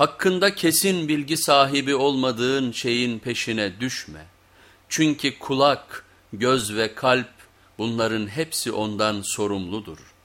Hakkında kesin bilgi sahibi olmadığın şeyin peşine düşme. Çünkü kulak, göz ve kalp bunların hepsi ondan sorumludur.''